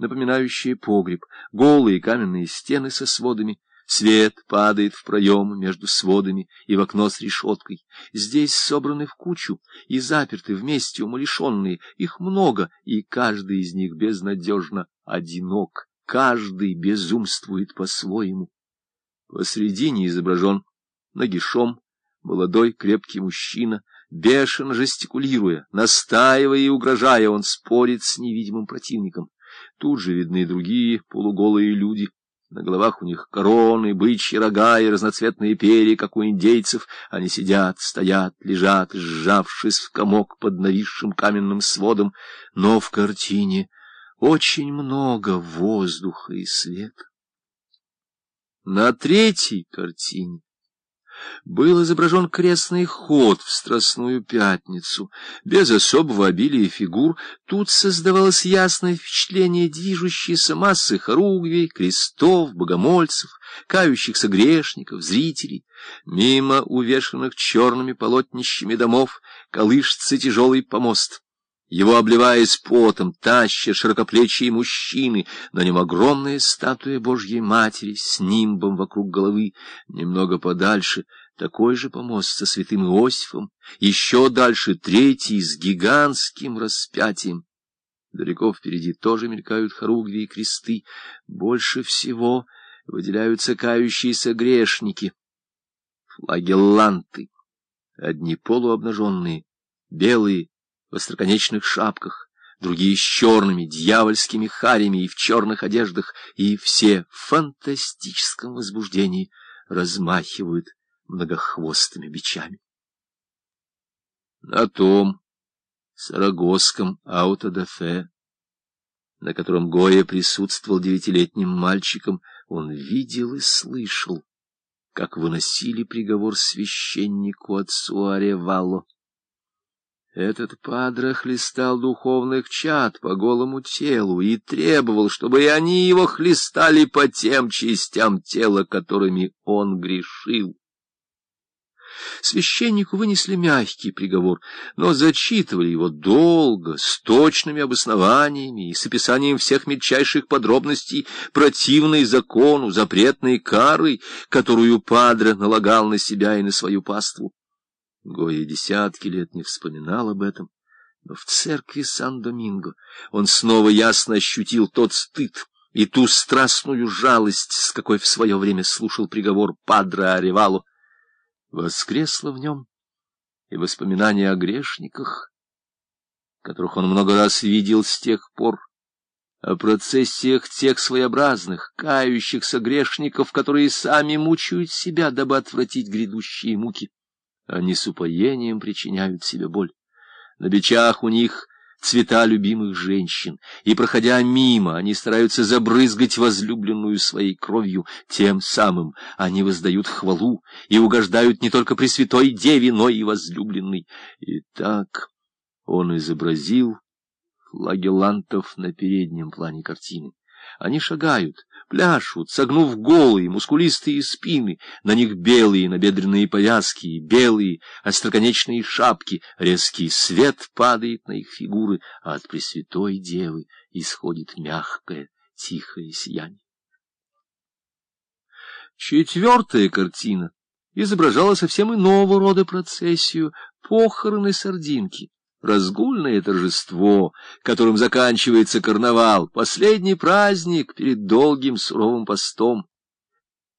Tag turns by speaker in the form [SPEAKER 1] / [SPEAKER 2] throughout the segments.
[SPEAKER 1] напоминающее погреб, голые каменные стены со сводами, Свет падает в проем между сводами и в окно с решеткой. Здесь собраны в кучу и заперты вместе умалишенные. Их много, и каждый из них безнадежно одинок. Каждый безумствует по-своему. Посредине изображен нагишом молодой крепкий мужчина, бешено жестикулируя, настаивая и угрожая, он спорит с невидимым противником. Тут же видны другие полуголые люди — на головах у них короны, бычьи рога и разноцветные перья, как у индейцев. Они сидят, стоят, лежат, сжавшись в комок под нависшим каменным сводом. Но в картине очень много воздуха и света. На третьей картине был изображен крестный ход в Страстную Пятницу. Без особого обилия фигур тут создавалось ясное впечатление движущейся массы хоругвей, крестов, богомольцев, кающихся грешников, зрителей. Мимо увешанных черными полотнищами домов колышется тяжелый помост. Его, обливаясь потом, тащат широкоплечие мужчины, на нем огромная статуя Божьей Матери с нимбом вокруг головы, немного подальше такой же помост со святым Иосифом, еще дальше третий с гигантским распятием. Далеко впереди тоже мелькают хоругви и кресты, больше всего выделяются кающиеся грешники, флагелланты, одни полуобнаженные, белые, в остроконечных шапках, другие с черными дьявольскими харями и в черных одеждах, и все в фантастическом возбуждении размахивают многохвостыми бичами. На том сарагосском аутодафе, на котором Гоя присутствовал девятилетним мальчиком, он видел и слышал, как выносили приговор священнику отцу Аревало. Этот падре хлестал духовных чад по голому телу и требовал, чтобы и они его хлестали по тем частям тела, которыми он грешил. Священнику вынесли мягкий приговор, но зачитывали его долго, с точными обоснованиями и с описанием всех мельчайших подробностей противной закону, запретной кары, которую Падре налагал на себя и на свою паству. Гоя десятки лет не вспоминал об этом, но в церкви Сан-Доминго он снова ясно ощутил тот стыд и ту страстную жалость, с какой в свое время слушал приговор Падре Аревалу. Воскресло в нем и воспоминания о грешниках, которых он много раз видел с тех пор, о процессиях тех своеобразных, кающихся грешников, которые сами мучают себя, дабы отвратить грядущие муки. Они с упоением причиняют себе боль. На бичах у них цвета любимых женщин, и, проходя мимо, они стараются забрызгать возлюбленную своей кровью. Тем самым они воздают хвалу и угождают не только Пресвятой Деве, но и возлюбленной. И так он изобразил флагелантов на переднем плане картины. Они шагают, пляшут, согнув голые, мускулистые спины, на них белые набедренные повязки, белые остроконечные шапки, резкий свет падает на их фигуры, а от Пресвятой Девы исходит мягкое, тихое сияние. Четвертая картина изображала совсем иного рода процессию — похороны сардинки разгульное торжество, которым заканчивается карнавал, последний праздник перед долгим суровым постом.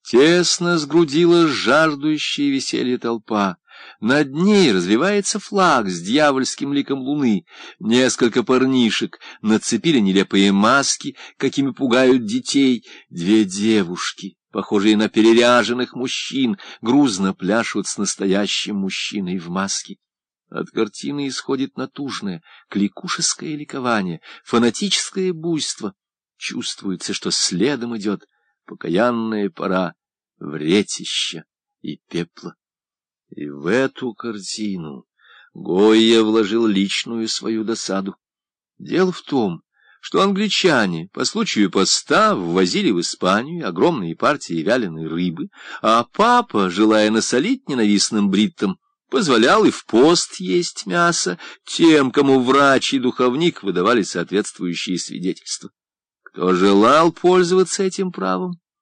[SPEAKER 1] Тесно сгрудила жаждущая веселье толпа. Над ней развивается флаг с дьявольским ликом луны. Несколько парнишек нацепили нелепые маски, какими пугают детей. Две девушки, похожие на переряженных мужчин, грузно пляшут с настоящим мужчиной в маске. От картины исходит натужное, кликушеское ликование, фанатическое буйство. Чувствуется, что следом идет покаянная пора вретища и пепла. И в эту картину Гойя вложил личную свою досаду. Дело в том, что англичане по случаю поста ввозили в Испанию огромные партии вяленой рыбы, а папа, желая насолить ненавистным бриттам, позволял и в пост есть мясо тем, кому врач и духовник выдавали соответствующие свидетельства. Кто желал пользоваться этим правом,